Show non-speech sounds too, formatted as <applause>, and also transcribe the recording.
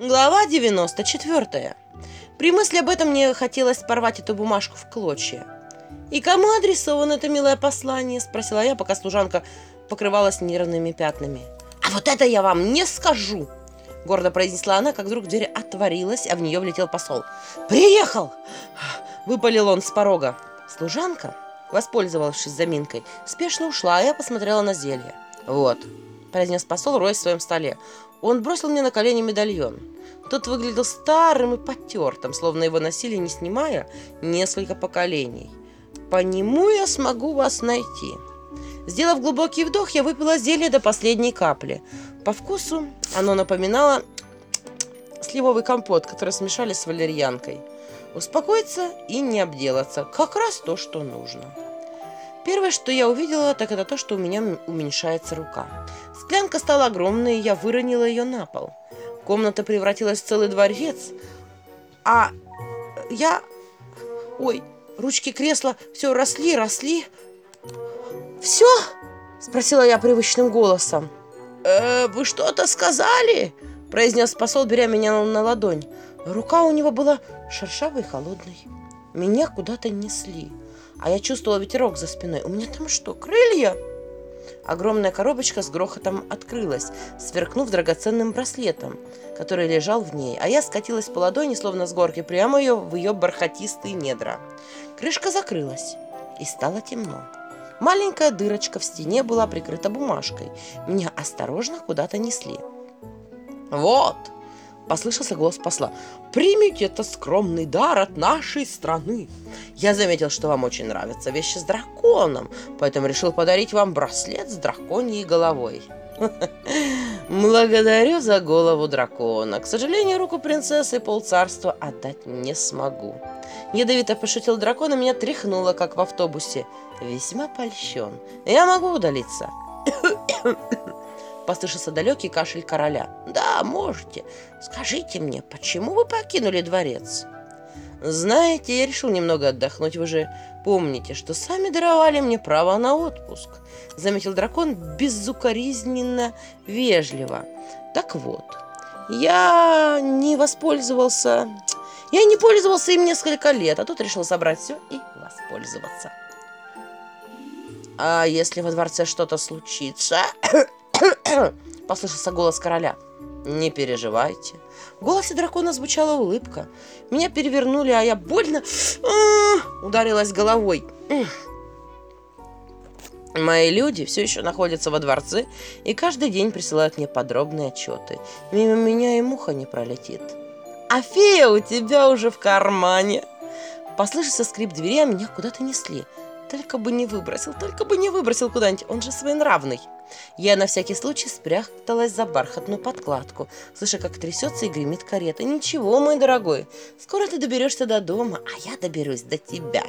Глава 94. При мысли об этом мне хотелось порвать эту бумажку в клочья. «И кому адресовано это милое послание?» – спросила я, пока служанка покрывалась нервными пятнами. «А вот это я вам не скажу!» – гордо произнесла она, как вдруг дверь отворилась, а в нее влетел посол. «Приехал!» – выпалил он с порога. Служанка, воспользовавшись заминкой, спешно ушла, а я посмотрела на зелье. «Вот», – произнес посол, роясь в своем столе. Он бросил мне на колени медальон. Тот выглядел старым и потертым, словно его носили, не снимая, несколько поколений. По нему я смогу вас найти. Сделав глубокий вдох, я выпила зелье до последней капли. По вкусу оно напоминало сливовый компот, который смешали с валерьянкой. Успокоиться и не обделаться. Как раз то, что нужно. Первое, что я увидела, так это то, что у меня уменьшается рука. Склянка стала огромной, и я выронила ее на пол. Комната превратилась в целый дворец, а я... Ой, ручки кресла все росли, росли. «Все?» – спросила я привычным голосом. «Э, «Вы что-то сказали?» – произнес посол, беря меня на ладонь. Рука у него была шершавой и холодной. Меня куда-то несли, а я чувствовала ветерок за спиной. У меня там что, крылья? Огромная коробочка с грохотом открылась, сверкнув драгоценным браслетом, который лежал в ней, а я скатилась по ладони, словно с горки, прямо ее в ее бархатистые недра. Крышка закрылась, и стало темно. Маленькая дырочка в стене была прикрыта бумажкой. Меня осторожно куда-то несли. «Вот!» Послышался голос посла. «Примите это скромный дар от нашей страны. Я заметил, что вам очень нравятся вещи с драконом, поэтому решил подарить вам браслет с драконьей головой». <laughs> Благодарю за голову дракона. К сожалению, руку принцессы полцарства отдать не смогу. Ядовито пошутил дракон, и меня тряхнуло, как в автобусе. Весьма польщен. Я могу удалиться. <coughs> <coughs> послышался далекий кашель короля. «Да, можете. Скажите мне, почему вы покинули дворец?» «Знаете, я решил немного отдохнуть. Вы же помните, что сами даровали мне право на отпуск», — заметил дракон безукоризненно вежливо. «Так вот, я не воспользовался... Я не пользовался им несколько лет, а тут решил собрать все и воспользоваться». «А если во дворце что-то случится?» <coughs> Послышался голос короля. «Не переживайте». В голосе дракона звучала улыбка. Меня перевернули, а я больно а, ударилась головой. <coughs> Мои люди все еще находятся во дворце и каждый день присылают мне подробные отчеты. Мимо меня и муха не пролетит. «А фея у тебя уже в кармане!» Послышался скрип двери, а меня куда-то несли. Только бы не выбросил, только бы не выбросил куда-нибудь, он же своенравный. Я на всякий случай спряталась за бархатную подкладку, слыша, как трясется и гремит карета. Ничего, мой дорогой, скоро ты доберешься до дома, а я доберусь до тебя.